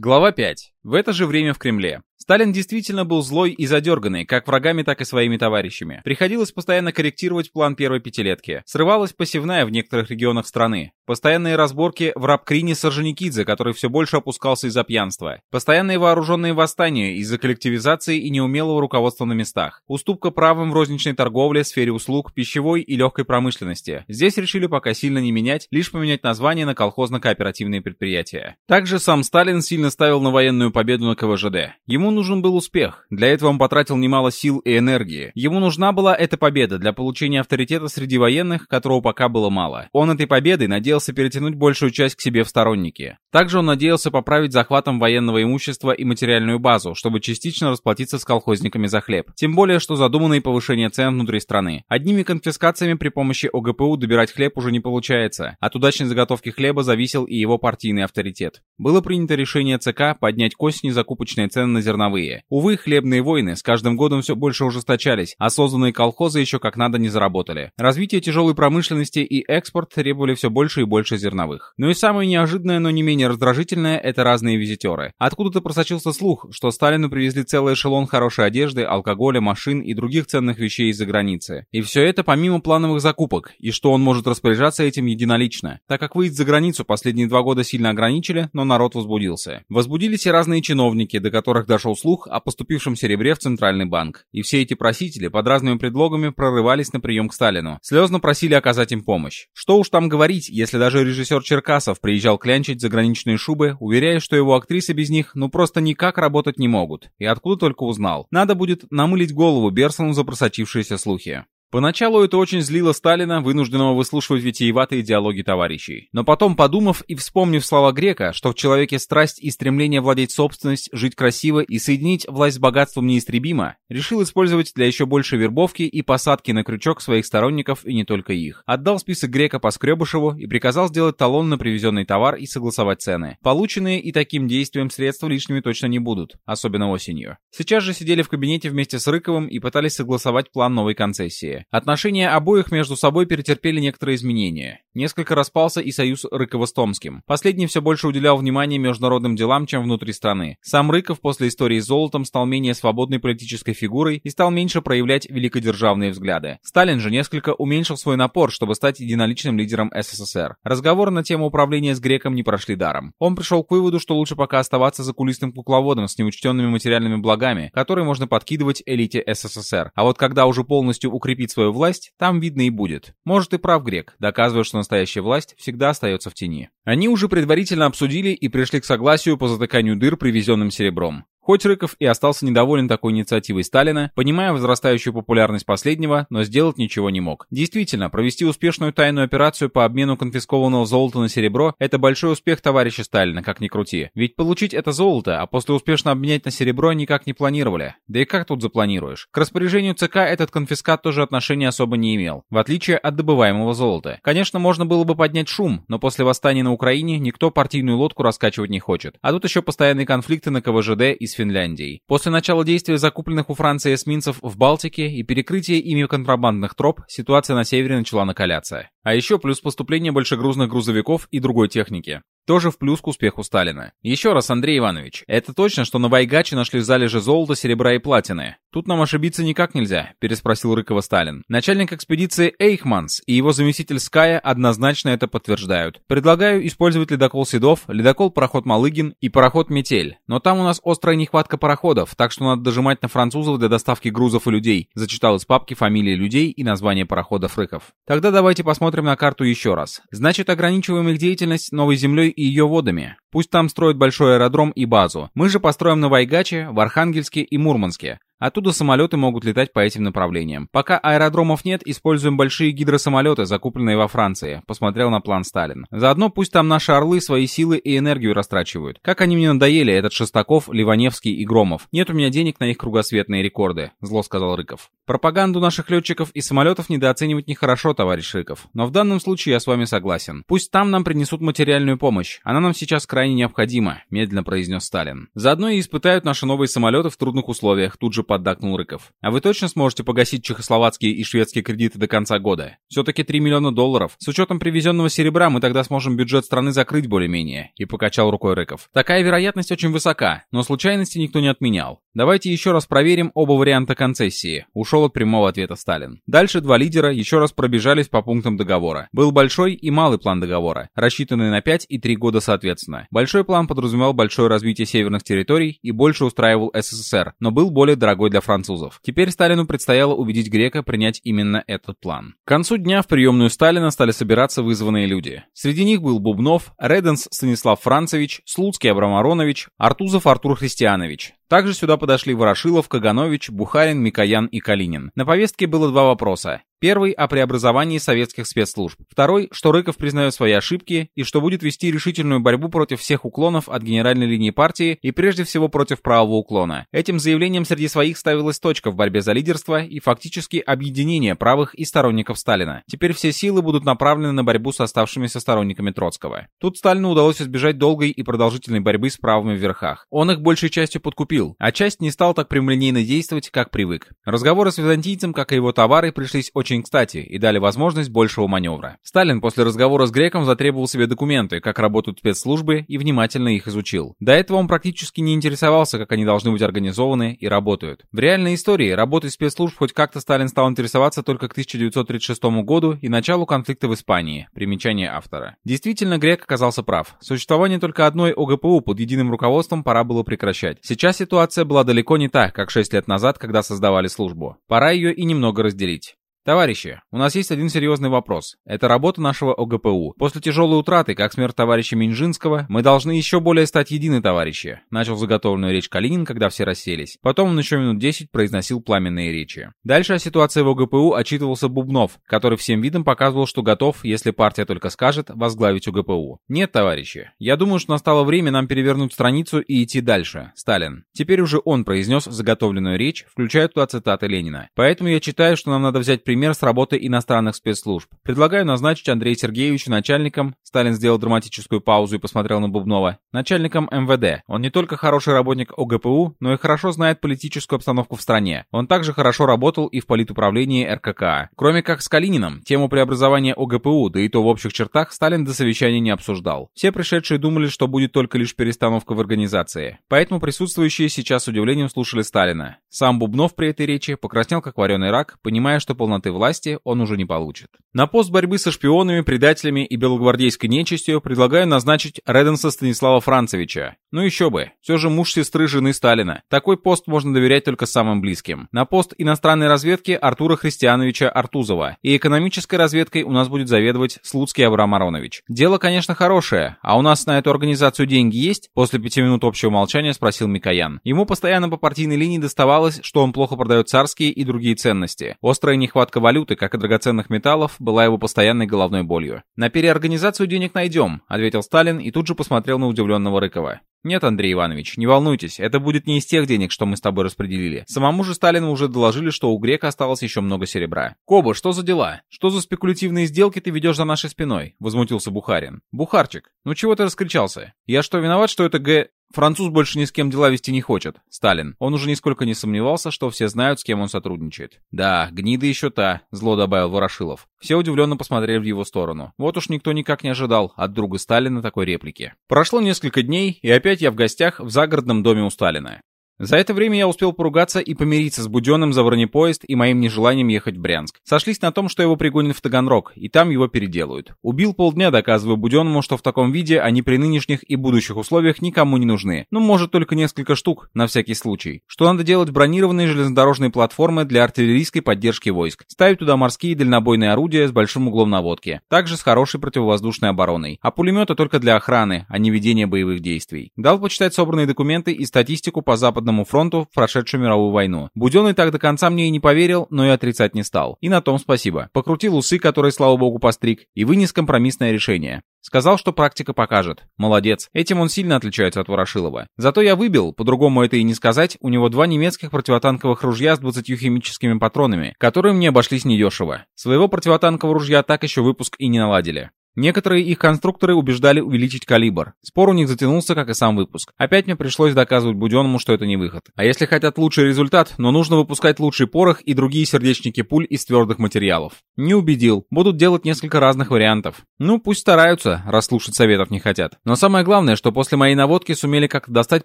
Глава 5. В это же время в Кремле. Сталин действительно был злой и задерганный, как врагами, так и своими товарищами. Приходилось постоянно корректировать план первой пятилетки. Срывалась посевная в некоторых регионах страны. Постоянные разборки в Рабкрине Сорженикидзе, который все больше опускался из-за пьянства. Постоянные вооруженные восстания из-за коллективизации и неумелого руководства на местах. Уступка правым в розничной торговле, сфере услуг, пищевой и легкой промышленности. Здесь решили пока сильно не менять, лишь поменять название на колхозно-кооперативные предприятия. Также сам Сталин сильно ставил на военную победу на КВЖД. Ему нужен был успех. Для этого он потратил немало сил и энергии. Ему нужна была эта победа для получения авторитета среди военных, которого пока было мало. Он этой победой надеялся перетянуть большую часть к себе в сторонники. Также он надеялся поправить захватом военного имущества и материальную базу, чтобы частично расплатиться с колхозниками за хлеб. Тем более, что задуманное повышение цен внутри страны. Одними конфискациями при помощи ОГПУ добирать хлеб уже не получается. От удачной заготовки хлеба зависел и его партийный авторитет. Было принято решение ЦК поднять к осени закупочные цены на зерновые зерновые. Увы, хлебные войны с каждым годом все больше ужесточались, а созданные колхозы еще как надо не заработали. Развитие тяжелой промышленности и экспорт требовали все больше и больше зерновых. Но и самое неожиданное, но не менее раздражительное, это разные визитеры. Откуда-то просочился слух, что Сталину привезли целый эшелон хорошей одежды, алкоголя, машин и других ценных вещей из-за границы. И все это помимо плановых закупок, и что он может распоряжаться этим единолично, так как выезд за границу последние два года сильно ограничили, но народ возбудился. Возбудились и разные чиновники, до которых дошел слух о поступившем серебре в Центральный банк. И все эти просители под разными предлогами прорывались на прием к Сталину. Слезно просили оказать им помощь. Что уж там говорить, если даже режиссер Черкасов приезжал клянчить заграничные шубы, уверяя, что его актрисы без них ну просто никак работать не могут. И откуда только узнал. Надо будет намылить голову Берсону за просочившиеся слухи. Поначалу это очень злило Сталина, вынужденного выслушивать витиеватые диалоги товарищей. Но потом, подумав и вспомнив слова Грека, что в человеке страсть и стремление владеть собственность, жить красиво и соединить власть с богатством неистребимо, решил использовать для еще большей вербовки и посадки на крючок своих сторонников и не только их. Отдал список Грека по Скребышеву и приказал сделать талон на привезенный товар и согласовать цены. Полученные и таким действием средства лишними точно не будут, особенно осенью. Сейчас же сидели в кабинете вместе с Рыковым и пытались согласовать план новой концессии. Отношения обоих между собой перетерпели некоторые изменения. Несколько распался и союз Рыкова с Томским. Последний все больше уделял внимание международным делам, чем внутри страны. Сам Рыков после истории с золотом стал менее свободной политической фигурой и стал меньше проявлять великодержавные взгляды. Сталин же несколько уменьшил свой напор, чтобы стать единоличным лидером СССР. Разговоры на тему управления с Греком не прошли даром. Он пришел к выводу, что лучше пока оставаться за кулисным кукловодом с неучтенными материальными благами, которые можно подкидывать элите СССР. А вот когда уже полностью укрепить укрепить свою власть, там видно и будет. Может и прав грек, доказывая, что настоящая власть всегда остается в тени. Они уже предварительно обсудили и пришли к согласию по затыканию дыр привезенным серебром. Хоть Рыков и остался недоволен такой инициативой Сталина, понимая возрастающую популярность последнего, но сделать ничего не мог. Действительно, провести успешную тайную операцию по обмену конфискованного золота на серебро – это большой успех товарища Сталина, как ни крути. Ведь получить это золото, а после успешно обменять на серебро никак не планировали. Да и как тут запланируешь? К распоряжению ЦК этот конфискат тоже отношения особо не имел, в отличие от добываемого золота. Конечно, можно было бы поднять шум, но после восстания на Украине никто партийную лодку раскачивать не хочет. А тут еще постоянные конфликты на КВЖД и с Финляндией. После начала действия закупленных у Франции эсминцев в Балтике и перекрытия ими контрабандных троп, ситуация на севере начала накаляться. А еще плюс поступление большегрузных грузовиков и другой техники. Тоже в плюс к успеху Сталина. Еще раз, Андрей Иванович, это точно, что на Вайгаче нашли залежи золота, серебра и платины? Тут нам ошибиться никак нельзя, переспросил Рыкова Сталин. Начальник экспедиции Эйхманс и его заместитель Ская однозначно это подтверждают. Предлагаю использовать ледокол Седов, ледокол пароход Малыгин и пароход Метель. Но там у нас острая нехватка пароходов, так что надо дожимать на французов для доставки грузов и людей. Зачитал из папки фамилии людей и название пароходов Рыков. Тогда давайте посмотрим на карту еще раз. Значит, ограничиваем их деятельность новой землей и ее водами. Пусть там строят большой аэродром и базу. Мы же построим на Вайгаче, в Архангельске и Мурманске. Оттуда самолеты могут летать по этим направлениям. Пока аэродромов нет, используем большие гидросамолеты, закупленные во Франции, посмотрел на план Сталин. Заодно пусть там наши орлы свои силы и энергию растрачивают. Как они мне надоели, этот Шестаков, Ливаневский и Громов. Нет у меня денег на их кругосветные рекорды, зло сказал Рыков. Пропаганду наших летчиков и самолетов недооценивать нехорошо, товарищ Рыков. Но в данном случае я с вами согласен. Пусть там нам принесут материальную помощь. Она нам сейчас крайне необходима, медленно произнес Сталин. Заодно и испытают наши новые самолеты в трудных условиях, тут же поддакнул Рыков. «А вы точно сможете погасить чехословацкие и шведские кредиты до конца года? Все-таки 3 миллиона долларов. С учетом привезенного серебра мы тогда сможем бюджет страны закрыть более-менее», и покачал рукой Рыков. «Такая вероятность очень высока, но случайности никто не отменял. Давайте еще раз проверим оба варианта концессии», ушел от прямого ответа Сталин. Дальше два лидера еще раз пробежались по пунктам договора. Был большой и малый план договора, рассчитанный на 5 и 3 года соответственно. Большой план подразумевал большое развитие северных территорий и больше устраивал СССР, но был более дорогой для французов. Теперь Сталину предстояло убедить Грека принять именно этот план. К концу дня в приемную Сталина стали собираться вызванные люди. Среди них был Бубнов, Реденс Станислав Францевич, Слуцкий Абрам Аронович, Артузов Артур Христианович. Также сюда подошли Ворошилов, Каганович, Бухарин, Микоян и Калинин. На повестке было два вопроса. Первый – о преобразовании советских спецслужб. Второй – что Рыков признает свои ошибки и что будет вести решительную борьбу против всех уклонов от генеральной линии партии и прежде всего против правого уклона. Этим заявлением среди своих ставилась точка в борьбе за лидерство и фактически объединение правых и сторонников Сталина. Теперь все силы будут направлены на борьбу с оставшимися сторонниками Троцкого. Тут Сталину удалось избежать долгой и продолжительной борьбы с правыми в верхах. Он их большей частью подкупил, а часть не стал так прямолинейно действовать, как привык. Разговоры с византийцем, как и его товары, пришлись очень очень кстати и дали возможность большего маневра. Сталин после разговора с Греком затребовал себе документы, как работают спецслужбы, и внимательно их изучил. До этого он практически не интересовался, как они должны быть организованы и работают. В реальной истории работой спецслужб хоть как-то Сталин стал интересоваться только к 1936 году и началу конфликта в Испании. Примечание автора. Действительно, Грек оказался прав. Существование только одной ОГПУ под единым руководством пора было прекращать. Сейчас ситуация была далеко не та, как 6 лет назад, когда создавали службу. Пора ее и немного разделить. Товарищи, у нас есть один серьезный вопрос. Это работа нашего ОГПУ. После тяжелой утраты, как смерть товарища Минжинского, мы должны еще более стать едины, товарищи. Начал заготовленную речь Калинин, когда все расселись. Потом он еще минут 10 произносил пламенные речи. Дальше о ситуации в ОГПУ отчитывался Бубнов, который всем видом показывал, что готов, если партия только скажет, возглавить ОГПУ. Нет, товарищи, я думаю, что настало время нам перевернуть страницу и идти дальше. Сталин. Теперь уже он произнес заготовленную речь, включая туда цитаты Ленина. Поэтому я считаю, что нам надо взять пример с работы иностранных спецслужб. Предлагаю назначить Андрея Сергеевича начальником, Сталин сделал драматическую паузу и посмотрел на Бубнова, начальником МВД. Он не только хороший работник ОГПУ, но и хорошо знает политическую обстановку в стране. Он также хорошо работал и в политуправлении РКК. Кроме как с Калининым, тему преобразования ОГПУ, да и то в общих чертах, Сталин до совещания не обсуждал. Все пришедшие думали, что будет только лишь перестановка в организации. Поэтому присутствующие сейчас с удивлением слушали Сталина. Сам Бубнов при этой речи покраснел как вареный рак, понимая, что полноты полноты власти он уже не получит. На пост борьбы со шпионами, предателями и белогвардейской нечистью предлагаю назначить Реденса Станислава Францевича. Ну еще бы, все же муж сестры жены Сталина. Такой пост можно доверять только самым близким. На пост иностранной разведки Артура Христиановича Артузова. И экономической разведкой у нас будет заведовать Слуцкий Абрам Аронович. Дело, конечно, хорошее, а у нас на эту организацию деньги есть? После пяти минут общего молчания спросил Микоян. Ему постоянно по партийной линии доставалось, что он плохо продает царские и другие ценности. Острая нехватка Нехватка валюты, как и драгоценных металлов, была его постоянной головной болью. «На переорганизацию денег найдем», — ответил Сталин и тут же посмотрел на удивленного Рыкова. «Нет, Андрей Иванович, не волнуйтесь, это будет не из тех денег, что мы с тобой распределили. Самому же Сталину уже доложили, что у Грека осталось еще много серебра». «Коба, что за дела? Что за спекулятивные сделки ты ведешь за нашей спиной?» — возмутился Бухарин. «Бухарчик, ну чего ты раскричался? Я что, виноват, что это Г... Француз больше ни с кем дела вести не хочет. Сталин. Он уже нисколько не сомневался, что все знают, с кем он сотрудничает. Да, гнида еще та, зло добавил Ворошилов. Все удивленно посмотрели в его сторону. Вот уж никто никак не ожидал от друга Сталина такой реплики. Прошло несколько дней, и опять я в гостях в загородном доме у Сталина. За это время я успел поругаться и помириться с Буденным за бронепоезд и моим нежеланием ехать в Брянск. Сошлись на том, что его пригонят в Таганрог, и там его переделают. Убил полдня, доказывая Буденному, что в таком виде они при нынешних и будущих условиях никому не нужны. Ну, может, только несколько штук, на всякий случай. Что надо делать бронированные железнодорожные платформы для артиллерийской поддержки войск. Ставить туда морские дальнобойные орудия с большим углом наводки. Также с хорошей противовоздушной обороной. А пулеметы только для охраны, а не ведения боевых действий. Дал почитать собранные документы и статистику по западному Западному фронту в прошедшую мировую войну. Буденный так до конца мне и не поверил, но и отрицать не стал. И на том спасибо. Покрутил усы, которые, слава богу, постриг, и вынес компромиссное решение. Сказал, что практика покажет. Молодец. Этим он сильно отличается от Ворошилова. Зато я выбил, по-другому это и не сказать, у него два немецких противотанковых ружья с 20 химическими патронами, которые мне обошлись недешево. Своего противотанкового ружья так еще выпуск и не наладили. Некоторые их конструкторы убеждали увеличить калибр. Спор у них затянулся, как и сам выпуск. Опять мне пришлось доказывать Буденному, что это не выход. А если хотят лучший результат, но нужно выпускать лучший порох и другие сердечники пуль из твердых материалов. Не убедил. Будут делать несколько разных вариантов. Ну, пусть стараются, раз слушать советов не хотят. Но самое главное, что после моей наводки сумели как-то достать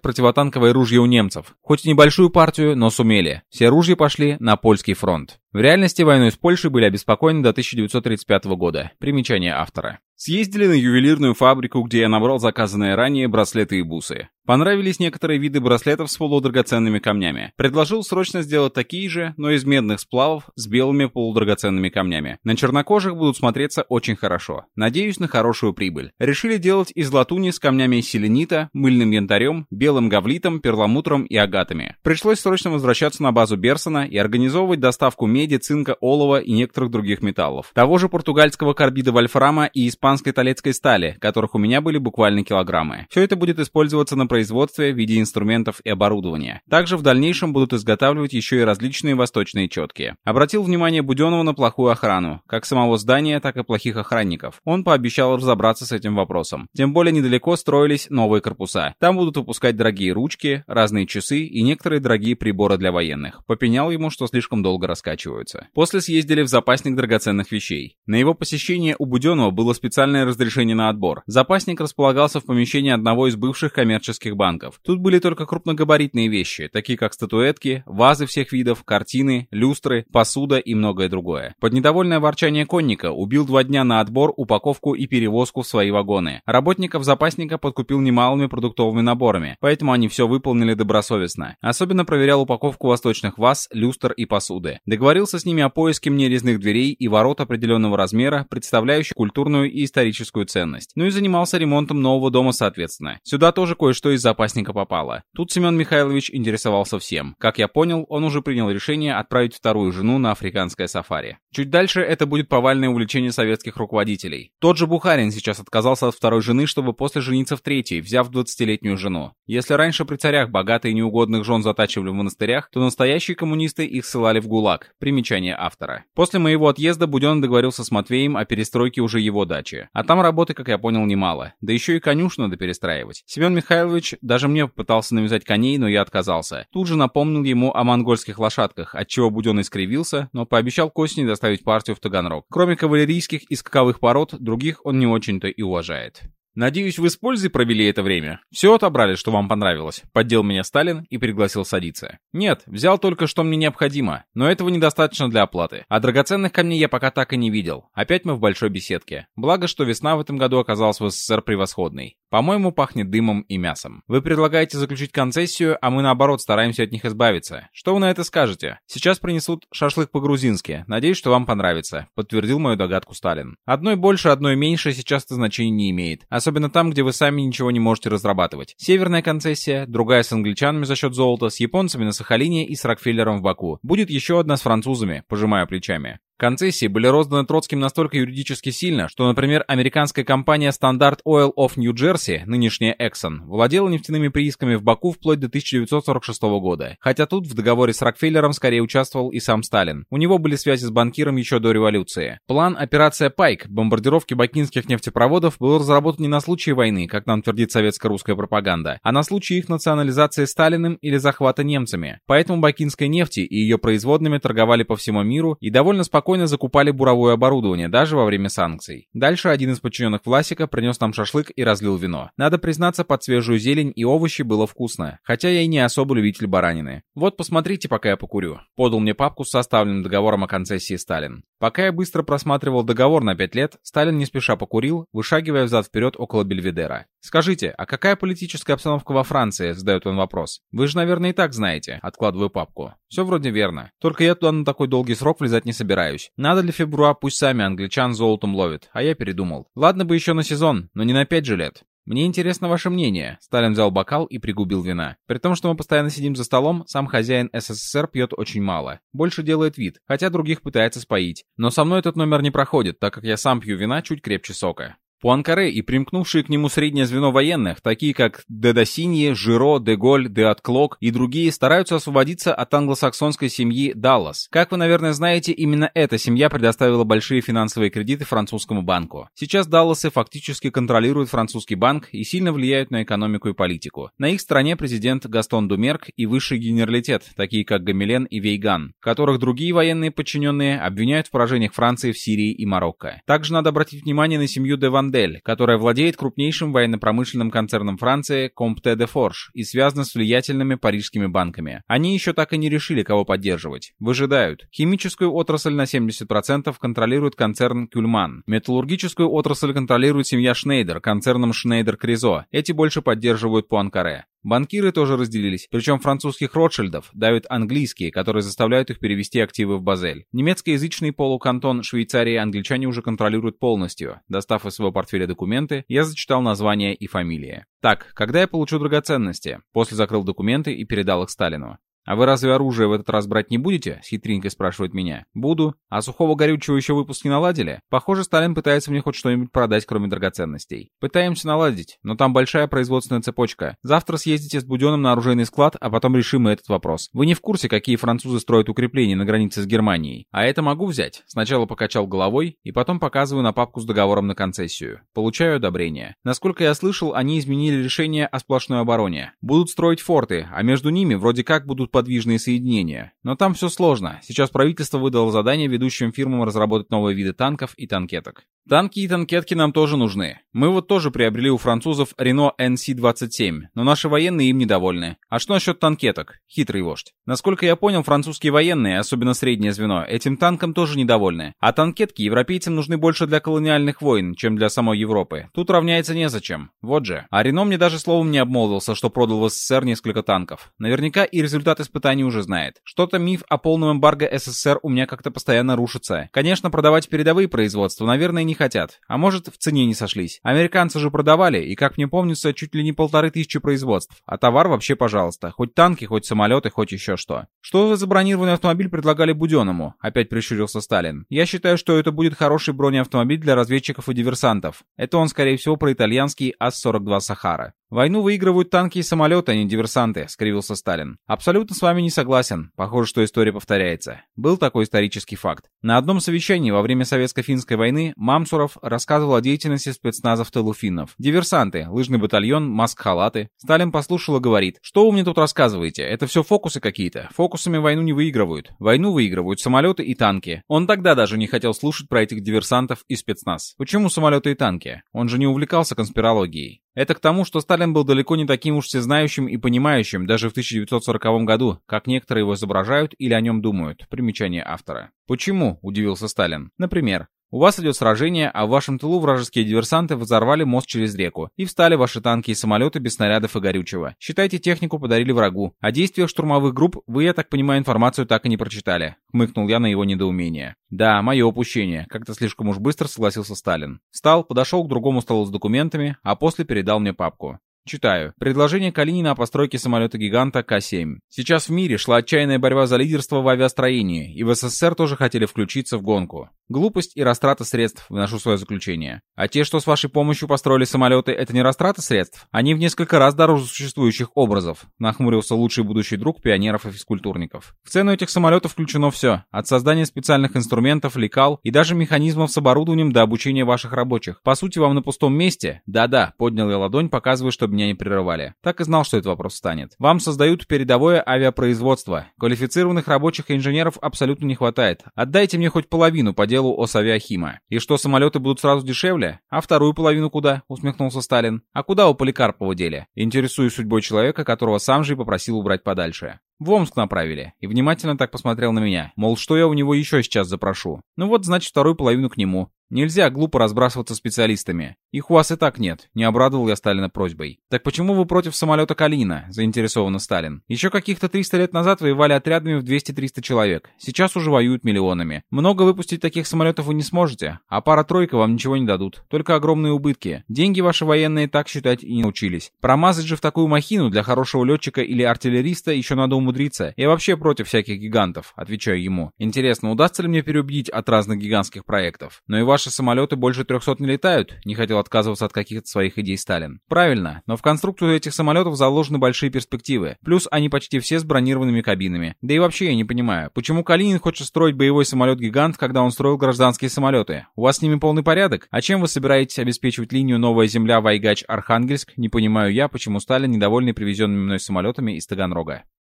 противотанковое ружье у немцев. Хоть и небольшую партию, но сумели. Все ружья пошли на польский фронт. В реальности войной с Польшей были обеспокоены до 1935 года. Примечание автора. Съездили на ювелирную фабрику, где я набрал заказанные ранее браслеты и бусы. Понравились некоторые виды браслетов с полудрагоценными камнями. Предложил срочно сделать такие же, но из медных сплавов с белыми полудрагоценными камнями. На чернокожих будут смотреться очень хорошо. Надеюсь на хорошую прибыль. Решили делать из латуни с камнями селенита, мыльным янтарем, белым гавлитом, перламутром и агатами. Пришлось срочно возвращаться на базу Берсона и организовывать доставку меди, цинка, олова и некоторых других металлов. Того же португальского карбида вольфрама и испанской талецкой стали, которых у меня были буквально килограммы. Все это будет использоваться на производстве в виде инструментов и оборудования. Также в дальнейшем будут изготавливать еще и различные восточные четки. Обратил внимание Буденова на плохую охрану, как самого здания, так и плохих охранников. Он пообещал разобраться с этим вопросом. Тем более недалеко строились новые корпуса. Там будут выпускать дорогие ручки, разные часы и некоторые дорогие приборы для военных. Попенял ему, что слишком долго раскачиваются. После съездили в запасник драгоценных вещей. На его посещение у Буденова было специальное разрешение на отбор. Запасник располагался в помещении одного из бывших коммерческих банков. Тут были только крупногабаритные вещи, такие как статуэтки, вазы всех видов, картины, люстры, посуда и многое другое. Под недовольное ворчание конника убил два дня на отбор, упаковку и перевозку в свои вагоны. Работников запасника подкупил немалыми продуктовыми наборами, поэтому они все выполнили добросовестно. Особенно проверял упаковку восточных ваз, люстр и посуды. Договорился с ними о поиске мне резных дверей и ворот определенного размера, представляющих культурную и историческую ценность. Ну и занимался ремонтом нового дома соответственно. Сюда тоже кое-что из запасника попало. Тут Семен Михайлович интересовался всем. Как я понял, он уже принял решение отправить вторую жену на африканское сафари. Чуть дальше это будет повальное увлечение советских руководителей. Тот же Бухарин сейчас отказался от второй жены, чтобы после жениться в третьей, взяв 20-летнюю жену. Если раньше при царях богатые и неугодных жен затачивали в монастырях, то настоящие коммунисты их ссылали в ГУЛАГ. Примечание автора. После моего отъезда Буден договорился с Матвеем о перестройке уже его дачи. А там работы, как я понял, немало. Да еще и конюшню надо перестраивать. Семен Михайлович даже мне пытался навязать коней, но я отказался. Тут же напомнил ему о монгольских лошадках, отчего Буден искривился, но пообещал к осени доставить партию в Таганрог. Кроме кавалерийских и скаковых пород, других он не очень-то и уважает. «Надеюсь, вы с пользой провели это время? Все отобрали, что вам понравилось?» Поддел меня Сталин и пригласил садиться. «Нет, взял только, что мне необходимо, но этого недостаточно для оплаты. А драгоценных камней я пока так и не видел. Опять мы в большой беседке. Благо, что весна в этом году оказалась в СССР превосходной. По-моему, пахнет дымом и мясом. Вы предлагаете заключить концессию, а мы наоборот стараемся от них избавиться. Что вы на это скажете? Сейчас принесут шашлык по-грузински. Надеюсь, что вам понравится», — подтвердил мою догадку Сталин. «Одной больше, одной меньше сейчас это значения не имеет. Особенно там, где вы сами ничего не можете разрабатывать. Северная концессия, другая с англичанами за счет золота, с японцами на Сахалине и с Рокфеллером в Баку. Будет еще одна с французами, пожимая плечами. Концессии были розданы Троцким настолько юридически сильно, что, например, американская компания Standard Oil of New Jersey, нынешняя Exxon, владела нефтяными приисками в Баку вплоть до 1946 года. Хотя тут в договоре с Рокфеллером скорее участвовал и сам Сталин. У него были связи с банкиром еще до революции. План «Операция Пайк» бомбардировки бакинских нефтепроводов был разработан не на случай войны, как нам твердит советско-русская пропаганда, а на случай их национализации Сталиным или захвата немцами. Поэтому бакинской нефти и ее производными торговали по всему миру и довольно спокойно спокойно закупали буровое оборудование, даже во время санкций. Дальше один из подчиненных Власика принес нам шашлык и разлил вино. Надо признаться, под свежую зелень и овощи было вкусно, хотя я и не особо любитель баранины. Вот посмотрите, пока я покурю. Подал мне папку с составленным договором о концессии Сталин. Пока я быстро просматривал договор на 5 лет, Сталин не спеша покурил, вышагивая взад-вперед около Бельведера. «Скажите, а какая политическая обстановка во Франции?» — задает он вопрос. «Вы же, наверное, и так знаете». Откладываю папку. «Все вроде верно. Только я туда на такой долгий срок влезать не собираюсь. Надо для февруара пусть сами англичан золотом ловят. А я передумал. Ладно бы еще на сезон, но не на 5 же лет. «Мне интересно ваше мнение». Сталин взял бокал и пригубил вина. При том, что мы постоянно сидим за столом, сам хозяин СССР пьет очень мало. Больше делает вид, хотя других пытается споить. Но со мной этот номер не проходит, так как я сам пью вина чуть крепче сока. Пуанкаре и примкнувшие к нему среднее звено военных, такие как Дедосинье, Жиро, Деголь, Деатклок и другие, стараются освободиться от англосаксонской семьи Даллас. Как вы, наверное, знаете, именно эта семья предоставила большие финансовые кредиты французскому банку. Сейчас Далласы фактически контролируют французский банк и сильно влияют на экономику и политику. На их стороне президент Гастон Думерк и высший генералитет, такие как Гамилен и Вейган, которых другие военные подчиненные обвиняют в поражениях Франции в Сирии и Марокко. Также надо обратить внимание на семью де Ван Мандель, которая владеет крупнейшим военно-промышленным концерном Франции Comte de Forge и связана с влиятельными парижскими банками. Они еще так и не решили, кого поддерживать. Выжидают. Химическую отрасль на 70% контролирует концерн Кюльман. Металлургическую отрасль контролирует семья Шнейдер, концерном Шнейдер Кризо. Эти больше поддерживают Пуанкаре. Банкиры тоже разделились, причем французских Ротшильдов давят английские, которые заставляют их перевести активы в Базель. Немецкоязычный полукантон Швейцарии англичане уже контролируют полностью. Достав из своего портфеля документы, я зачитал название и фамилии. Так, когда я получу драгоценности? После закрыл документы и передал их Сталину. «А вы разве оружие в этот раз брать не будете?» — с хитринкой спрашивает меня. «Буду. А сухого горючего еще выпуск не наладили? Похоже, Сталин пытается мне хоть что-нибудь продать, кроме драгоценностей. Пытаемся наладить, но там большая производственная цепочка. Завтра съездите с Буденным на оружейный склад, а потом решим и этот вопрос. Вы не в курсе, какие французы строят укрепления на границе с Германией? А это могу взять?» Сначала покачал головой, и потом показываю на папку с договором на концессию. Получаю одобрение. Насколько я слышал, они изменили решение о сплошной обороне. Будут строить форты, а между ними вроде как будут подвижные соединения. Но там все сложно. Сейчас правительство выдало задание ведущим фирмам разработать новые виды танков и танкеток. Танки и танкетки нам тоже нужны. Мы вот тоже приобрели у французов Renault NC-27, но наши военные им недовольны. А что насчет танкеток? Хитрый вождь. Насколько я понял, французские военные, особенно среднее звено, этим танкам тоже недовольны. А танкетки европейцам нужны больше для колониальных войн, чем для самой Европы. Тут равняется незачем. Вот же. А Рено мне даже словом не обмолвился, что продал в СССР несколько танков. Наверняка и результат испытаний уже знает. Что-то миф о полном эмбарго СССР у меня как-то постоянно рушится. Конечно, продавать передовые производства, наверное, не хотят. А может, в цене не сошлись. Американцы же продавали, и, как мне помнится, чуть ли не полторы тысячи производств. А товар вообще, пожалуйста. Хоть танки, хоть самолеты, хоть еще что. Что за бронированный автомобиль предлагали Буденному? Опять прищурился Сталин. Я считаю, что это будет хороший бронеавтомобиль для разведчиков и диверсантов. Это он, скорее всего, про итальянский АС-42 Сахара. «Войну выигрывают танки и самолеты, а не диверсанты», — скривился Сталин. «Абсолютно с вами не согласен. Похоже, что история повторяется. Был такой исторический факт. На одном совещании во время Советско-финской войны Мамсуров рассказывал о деятельности спецназа в тылу финнов. Диверсанты, лыжный батальон, маск-халаты. Сталин послушал и говорит, «Что вы мне тут рассказываете? Это все фокусы какие-то. Фокусами войну не выигрывают. Войну выигрывают самолеты и танки». Он тогда даже не хотел слушать про этих диверсантов и спецназ. Почему самолеты и танки? Он же не увлекался конспирологией. Это к тому, что Сталин был далеко не таким уж всезнающим и понимающим даже в 1940 году, как некоторые его изображают или о нем думают. Примечание автора. «Почему?» – удивился Сталин. «Например, у вас идет сражение, а в вашем тылу вражеские диверсанты взорвали мост через реку и встали ваши танки и самолеты без снарядов и горючего. Считайте, технику подарили врагу. О действиях штурмовых групп вы, я так понимаю, информацию так и не прочитали. Хмыкнул я на его недоумение. Да, мое упущение. Как-то слишком уж быстро согласился Сталин. Встал, подошел к другому столу с документами, а после передал мне папку. Читаю. Предложение Калинина о постройке самолета-гиганта К-7. Сейчас в мире шла отчаянная борьба за лидерство в авиастроении, и в СССР тоже хотели включиться в гонку. Глупость и растрата средств, выношу свое заключение. А те, что с вашей помощью построили самолеты, это не растрата средств? Они в несколько раз дороже существующих образов, нахмурился лучший будущий друг пионеров и физкультурников. В цену этих самолетов включено все, от создания специальных инструментов, лекал и даже механизмов с оборудованием до обучения ваших рабочих. По сути, вам на пустом месте? Да-да, поднял я ладонь, показывая, меня не прерывали. Так и знал, что этот вопрос станет. Вам создают передовое авиапроизводство. Квалифицированных рабочих и инженеров абсолютно не хватает. Отдайте мне хоть половину по делу Осавиахима. И что, самолеты будут сразу дешевле? А вторую половину куда? Усмехнулся Сталин. А куда у Поликарпова дели? Интересуюсь судьбой человека, которого сам же и попросил убрать подальше. В Омск направили. И внимательно так посмотрел на меня. Мол, что я у него еще сейчас запрошу. Ну вот, значит, вторую половину к нему. Нельзя глупо разбрасываться специалистами. Их у вас и так нет. Не обрадовал я Сталина просьбой. Так почему вы против самолета Калина? Заинтересованно Сталин. Еще каких-то 300 лет назад воевали отрядами в 200-300 человек. Сейчас уже воюют миллионами. Много выпустить таких самолетов вы не сможете. А пара-тройка вам ничего не дадут. Только огромные убытки. Деньги ваши военные так считать и не научились. Промазать же в такую махину для хорошего летчика или артиллериста еще надо умудриться. Я вообще против всяких гигантов, отвечаю ему. Интересно, удастся ли мне переубедить от разных гигантских проектов? Но и ваши самолеты больше 300 не летают, не хотел отказываться от каких-то своих идей Сталин. Правильно, но в конструкцию этих самолетов заложены большие перспективы. Плюс они почти все с бронированными кабинами. Да и вообще я не понимаю, почему Калинин хочет строить боевой самолет-гигант, когда он строил гражданские самолеты? У вас с ними полный порядок? А чем вы собираетесь обеспечивать линию Новая Земля, Вайгач, Архангельск? Не понимаю я, почему Сталин недовольный привезенными мной самолетами из Таганрога.